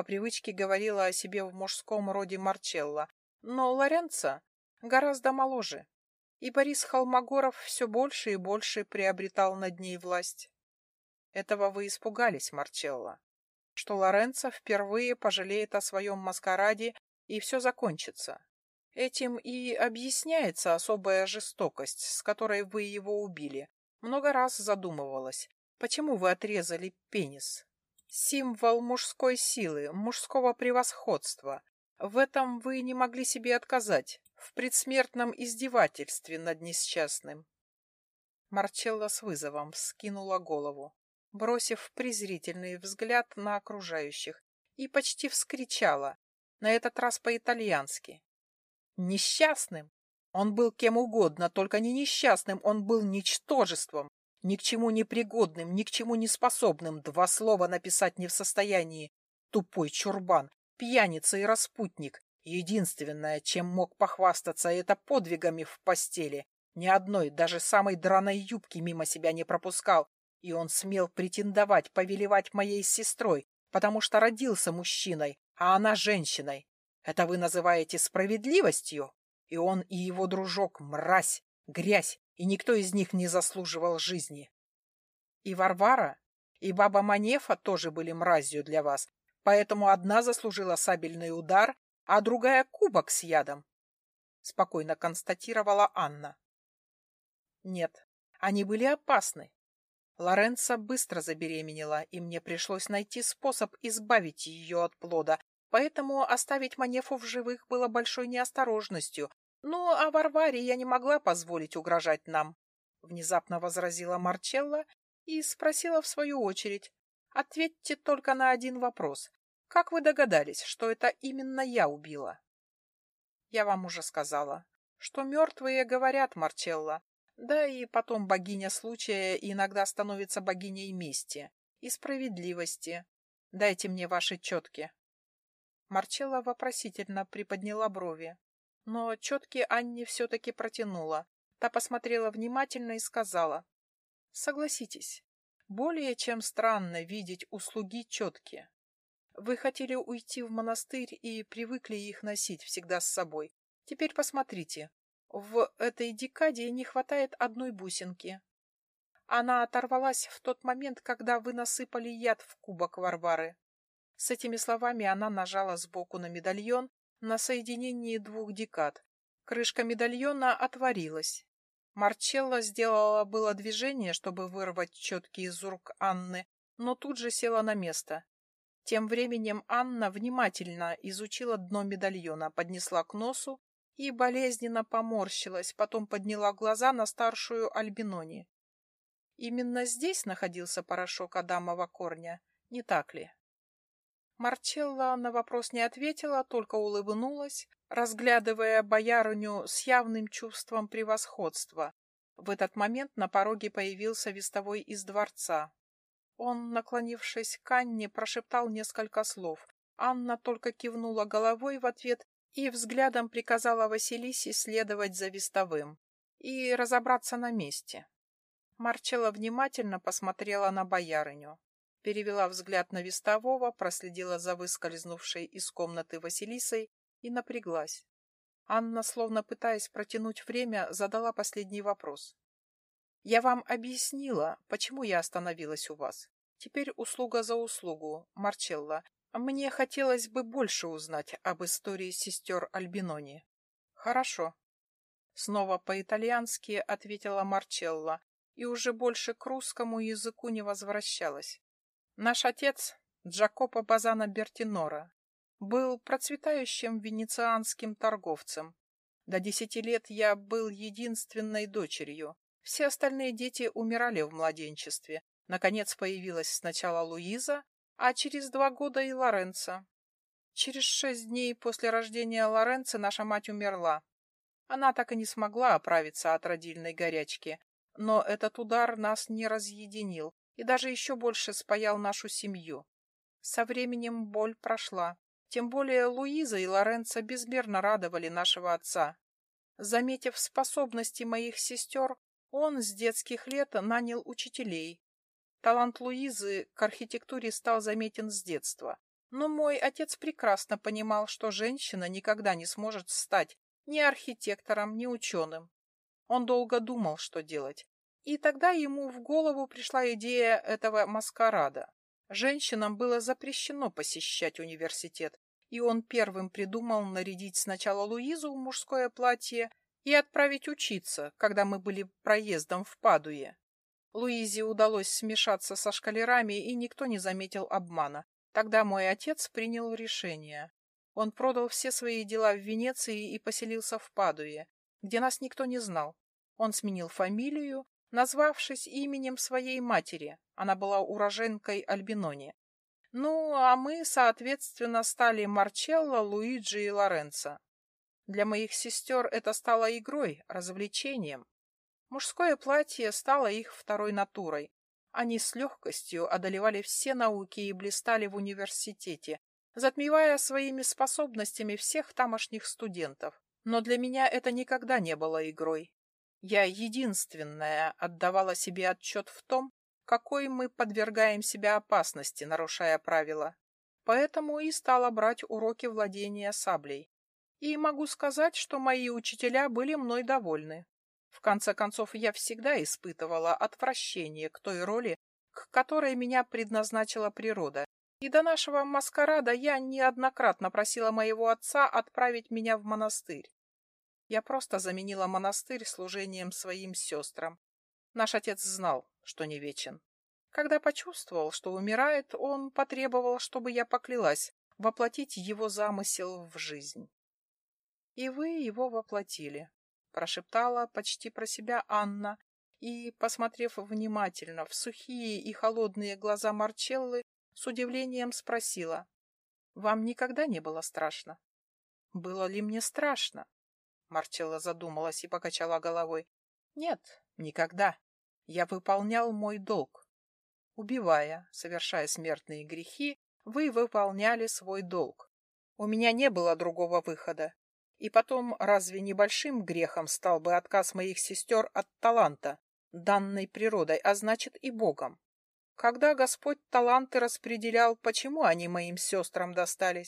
по привычке говорила о себе в мужском роде Марчелла, но Лоренцо гораздо моложе, и Борис Холмогоров все больше и больше приобретал над ней власть. Этого вы испугались, Марчелло, что Лоренцо впервые пожалеет о своем маскараде, и все закончится. Этим и объясняется особая жестокость, с которой вы его убили. Много раз задумывалась, почему вы отрезали пенис. Символ мужской силы, мужского превосходства. В этом вы не могли себе отказать, в предсмертном издевательстве над несчастным. Марчелла с вызовом скинула голову, бросив презрительный взгляд на окружающих, и почти вскричала, на этот раз по-итальянски. Несчастным? Он был кем угодно, только не несчастным, он был ничтожеством, ни к чему не пригодным, ни к чему не способным, два слова написать не в состоянии. Тупой чурбан, пьяница и распутник. Единственное, чем мог похвастаться, это подвигами в постели. Ни одной, даже самой драной юбки мимо себя не пропускал, и он смел претендовать, повелевать моей сестрой, потому что родился мужчиной, а она женщиной. Это вы называете справедливостью? И он, и его дружок — мразь, грязь, и никто из них не заслуживал жизни. И Варвара, и баба Манефа тоже были мразью для вас, поэтому одна заслужила сабельный удар, а другая — кубок с ядом. Спокойно констатировала Анна. Нет, они были опасны. Лоренца быстро забеременела, и мне пришлось найти способ избавить ее от плода, Поэтому оставить Манефу в живых было большой неосторожностью. Ну, а Варваре я не могла позволить угрожать нам. Внезапно возразила Марчелла и спросила в свою очередь. Ответьте только на один вопрос. Как вы догадались, что это именно я убила? Я вам уже сказала, что мертвые говорят, Марчелла. Да и потом богиня случая иногда становится богиней мести и справедливости. Дайте мне ваши четки. Марчелла вопросительно приподняла брови. Но четки Анне все-таки протянула. Та посмотрела внимательно и сказала. Согласитесь, более чем странно видеть услуги четки. Вы хотели уйти в монастырь и привыкли их носить всегда с собой. Теперь посмотрите, в этой декаде не хватает одной бусинки. Она оторвалась в тот момент, когда вы насыпали яд в кубок Варвары. С этими словами она нажала сбоку на медальон на соединении двух декад. Крышка медальона отворилась. Марчелла сделала было движение, чтобы вырвать четкий из рук Анны, но тут же села на место. Тем временем Анна внимательно изучила дно медальона, поднесла к носу и болезненно поморщилась, потом подняла глаза на старшую Альбинони. Именно здесь находился порошок Адамова корня, не так ли? Марчелла на вопрос не ответила, только улыбнулась, разглядывая боярыню с явным чувством превосходства. В этот момент на пороге появился вестовой из дворца. Он, наклонившись к Анне, прошептал несколько слов. Анна только кивнула головой в ответ и взглядом приказала Василисе следовать за вестовым и разобраться на месте. Марчелла внимательно посмотрела на боярыню перевела взгляд на вестового, проследила за выскользнувшей из комнаты Василисой и напряглась. Анна, словно пытаясь протянуть время, задала последний вопрос. «Я вам объяснила, почему я остановилась у вас. Теперь услуга за услугу, Марчелла. Мне хотелось бы больше узнать об истории сестер Альбинони». «Хорошо». Снова по-итальянски ответила Марчелла и уже больше к русскому языку не возвращалась. Наш отец, Джакопо Базана Бертинора, был процветающим венецианским торговцем. До десяти лет я был единственной дочерью. Все остальные дети умирали в младенчестве. Наконец появилась сначала Луиза, а через два года и Лоренцо. Через шесть дней после рождения Лоренцо наша мать умерла. Она так и не смогла оправиться от родильной горячки, но этот удар нас не разъединил, и даже еще больше спаял нашу семью. Со временем боль прошла. Тем более Луиза и Лоренцо безмерно радовали нашего отца. Заметив способности моих сестер, он с детских лет нанял учителей. Талант Луизы к архитектуре стал заметен с детства. Но мой отец прекрасно понимал, что женщина никогда не сможет стать ни архитектором, ни ученым. Он долго думал, что делать. И тогда ему в голову пришла идея этого маскарада. Женщинам было запрещено посещать университет, и он первым придумал нарядить сначала Луизу в мужское платье и отправить учиться, когда мы были проездом в Падуе. Луизе удалось смешаться со шкалерами, и никто не заметил обмана. Тогда мой отец принял решение. Он продал все свои дела в Венеции и поселился в Падуе, где нас никто не знал. Он сменил фамилию, назвавшись именем своей матери. Она была уроженкой Альбинони. Ну, а мы, соответственно, стали Марчелло, Луиджи и Лоренцо. Для моих сестер это стало игрой, развлечением. Мужское платье стало их второй натурой. Они с легкостью одолевали все науки и блистали в университете, затмевая своими способностями всех тамошних студентов. Но для меня это никогда не было игрой. Я единственная отдавала себе отчет в том, какой мы подвергаем себя опасности, нарушая правила. Поэтому и стала брать уроки владения саблей. И могу сказать, что мои учителя были мной довольны. В конце концов, я всегда испытывала отвращение к той роли, к которой меня предназначила природа. И до нашего маскарада я неоднократно просила моего отца отправить меня в монастырь. Я просто заменила монастырь служением своим сестрам. Наш отец знал, что не вечен. Когда почувствовал, что умирает, он потребовал, чтобы я поклялась воплотить его замысел в жизнь. И вы его воплотили, прошептала почти про себя Анна, и, посмотрев внимательно в сухие и холодные глаза Марчеллы, с удивлением спросила, «Вам никогда не было страшно?» «Было ли мне страшно?» Марчелла задумалась и покачала головой. «Нет, никогда. Я выполнял мой долг. Убивая, совершая смертные грехи, вы выполняли свой долг. У меня не было другого выхода. И потом, разве небольшим грехом стал бы отказ моих сестер от таланта, данной природой, а значит и Богом? Когда Господь таланты распределял, почему они моим сестрам достались?